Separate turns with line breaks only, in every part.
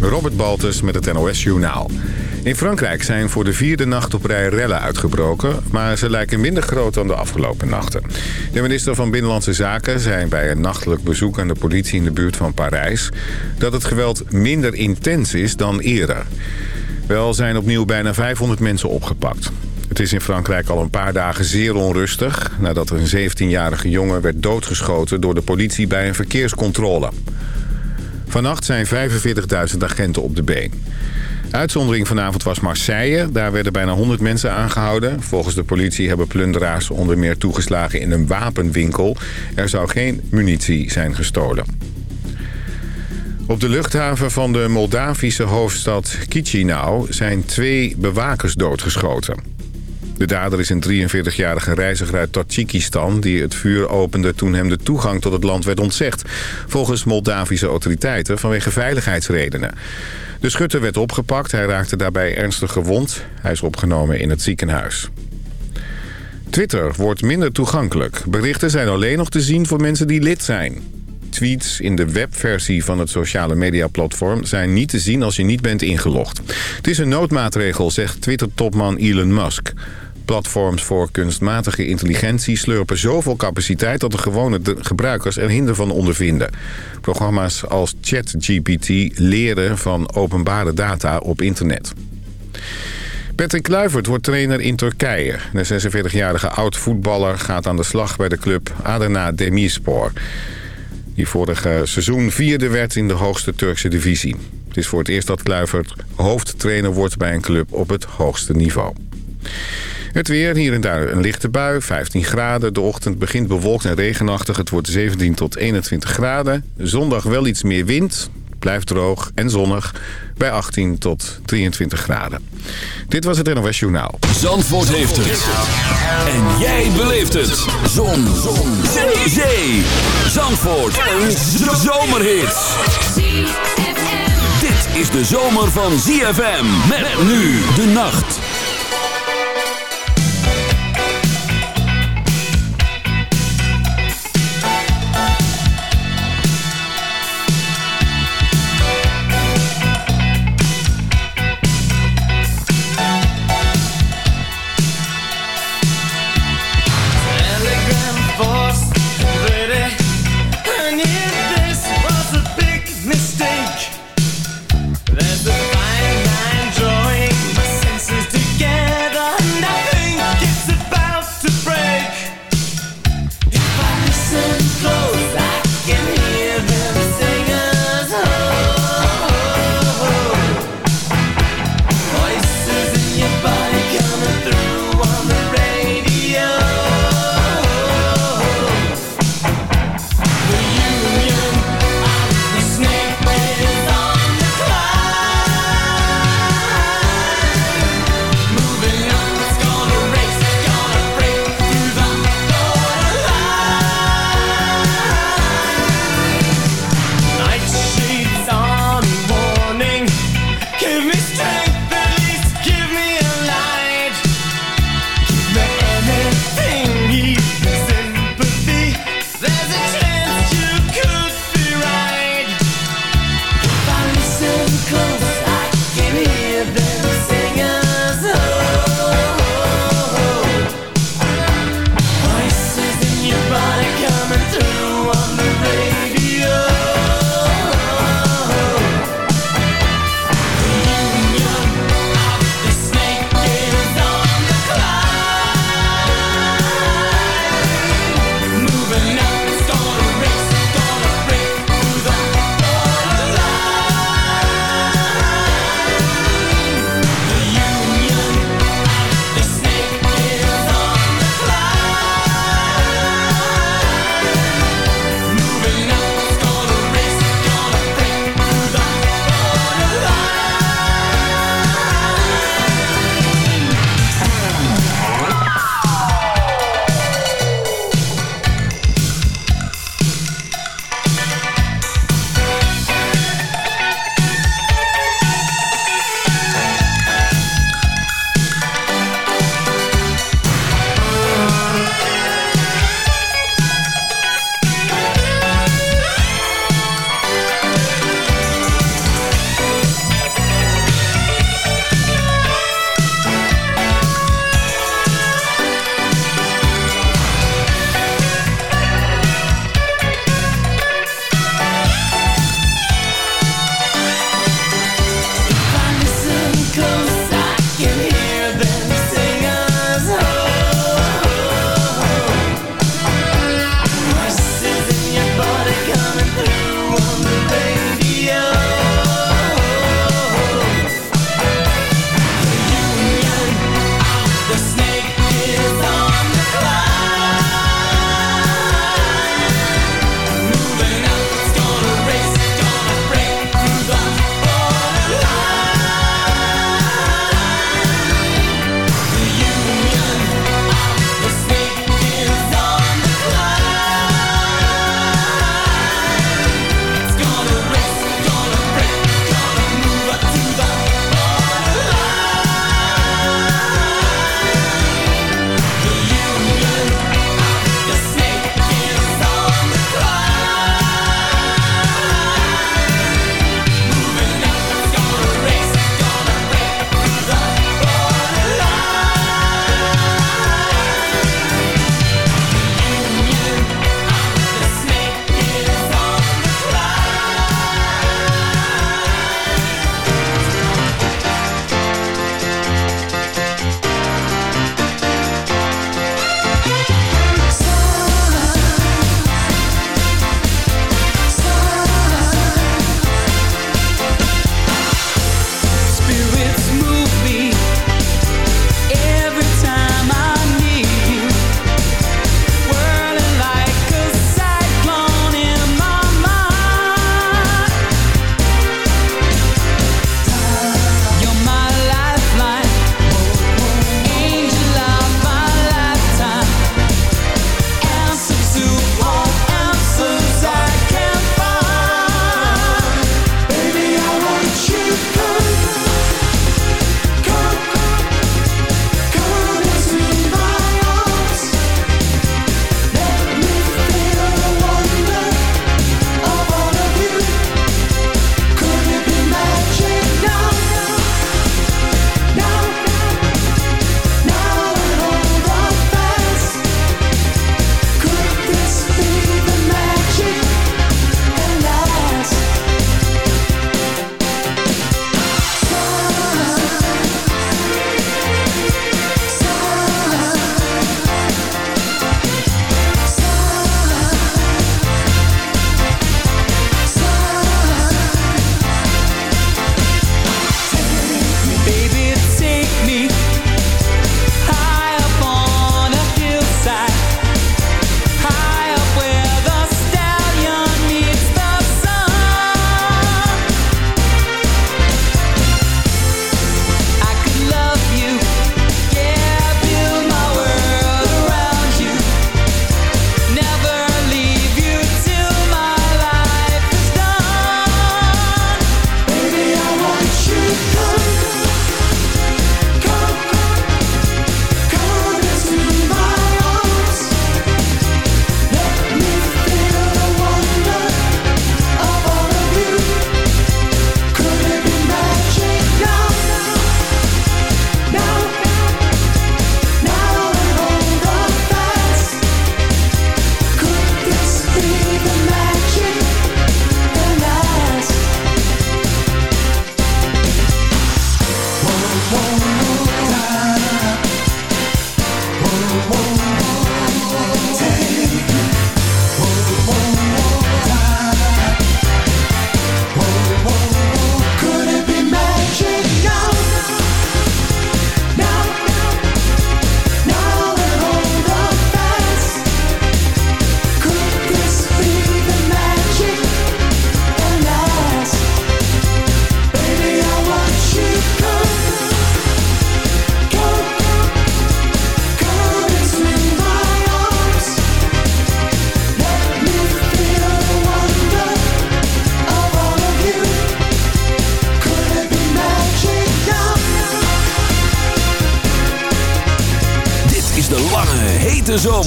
Robert Baltus met het NOS Journaal. In Frankrijk zijn voor de vierde nacht op rij rellen uitgebroken... maar ze lijken minder groot dan de afgelopen nachten. De minister van Binnenlandse Zaken zei bij een nachtelijk bezoek aan de politie in de buurt van Parijs... dat het geweld minder intens is dan eerder. Wel zijn opnieuw bijna 500 mensen opgepakt. Het is in Frankrijk al een paar dagen zeer onrustig... nadat een 17-jarige jongen werd doodgeschoten door de politie bij een verkeerscontrole. Vannacht zijn 45.000 agenten op de been. Uitzondering vanavond was Marseille. Daar werden bijna 100 mensen aangehouden. Volgens de politie hebben plunderaars onder meer toegeslagen in een wapenwinkel. Er zou geen munitie zijn gestolen. Op de luchthaven van de Moldavische hoofdstad Chisinau zijn twee bewakers doodgeschoten. De dader is een 43-jarige reiziger uit Tajikistan... die het vuur opende toen hem de toegang tot het land werd ontzegd... volgens Moldavische autoriteiten vanwege veiligheidsredenen. De schutter werd opgepakt, hij raakte daarbij ernstig gewond. Hij is opgenomen in het ziekenhuis. Twitter wordt minder toegankelijk. Berichten zijn alleen nog te zien voor mensen die lid zijn. Tweets in de webversie van het sociale mediaplatform zijn niet te zien als je niet bent ingelogd. Het is een noodmaatregel, zegt Twitter-topman Elon Musk. Platforms voor kunstmatige intelligentie slurpen zoveel capaciteit... dat de gewone gebruikers er hinder van ondervinden. Programma's als ChatGPT leren van openbare data op internet. Patrick Kluivert wordt trainer in Turkije. De 46-jarige oud-voetballer gaat aan de slag bij de club Adana Demirspor... die vorige seizoen vierde werd in de hoogste Turkse divisie. Het is voor het eerst dat Kluivert hoofdtrainer wordt bij een club op het hoogste niveau. Het weer, hier en daar een lichte bui, 15 graden. De ochtend begint bewolkt en regenachtig. Het wordt 17 tot 21 graden. Zondag wel iets meer wind. Blijft droog en zonnig bij 18 tot 23 graden. Dit was het NOS Journaal.
Zandvoort heeft het. En jij beleeft het. Zon. Zon. Zee. Zee. Zandvoort. Een zomerhit. Dit is de zomer van ZFM. Met nu de nacht.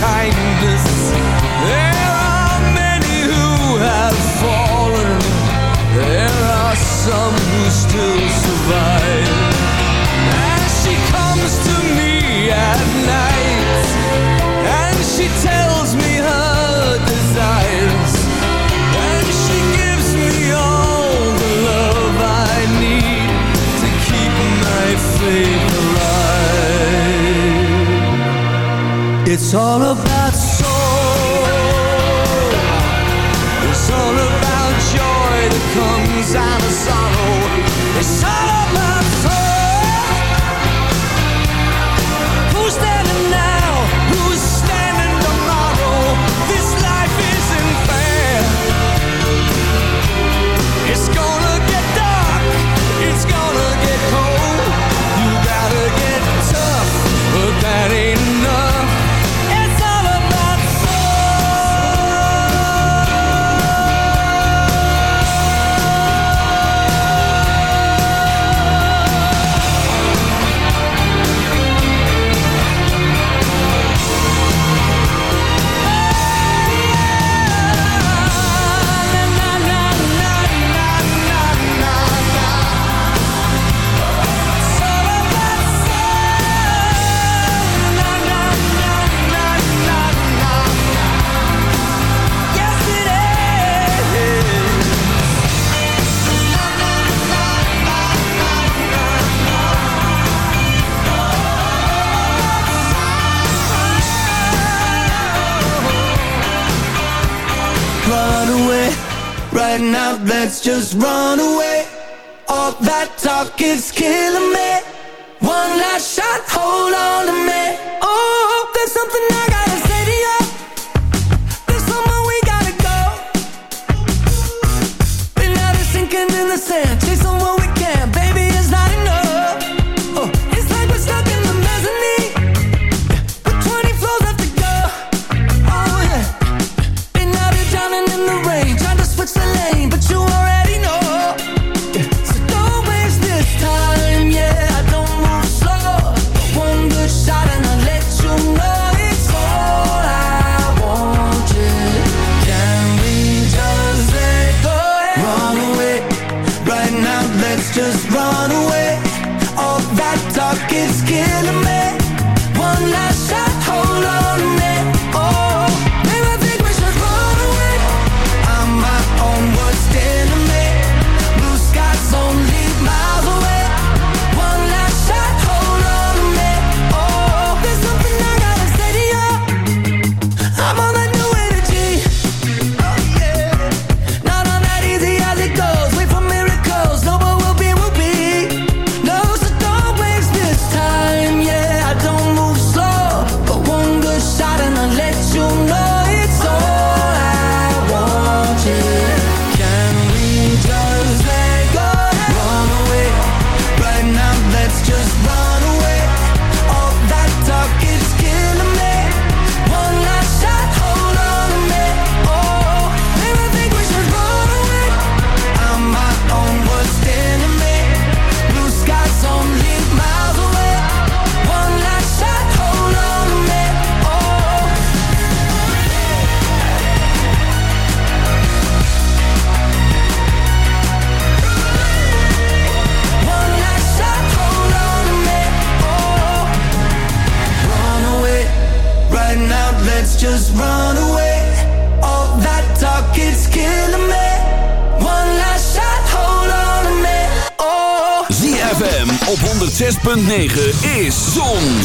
开你。
It's all about right now, let's just run away. All that talk is killing me. One last shot, hold on to me. Oh, there's something I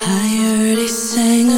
I already sang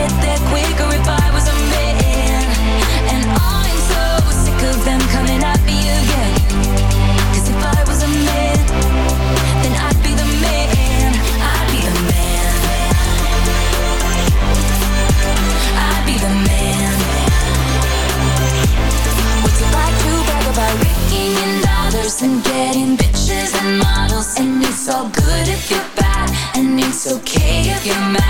Get there quicker if I was a man. And I'm so sick of them coming at me again. Cause if I was a man, then I'd be the man. I'd be the man. I'd be the man. Like to brag about dollars and getting bitches and models? And it's all good if you're bad, and it's okay if you're mad.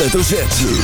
Hoofdletter.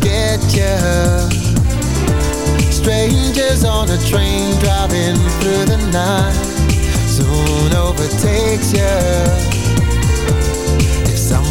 Get ya. Strangers on a train driving through the
night. Soon overtakes you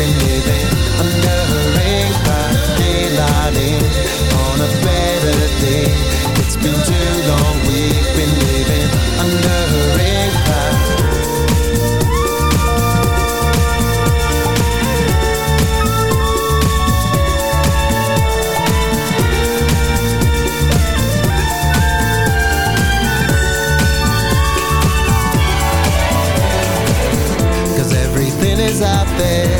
been living under a on a better day. It's been too long, we've been living under a out there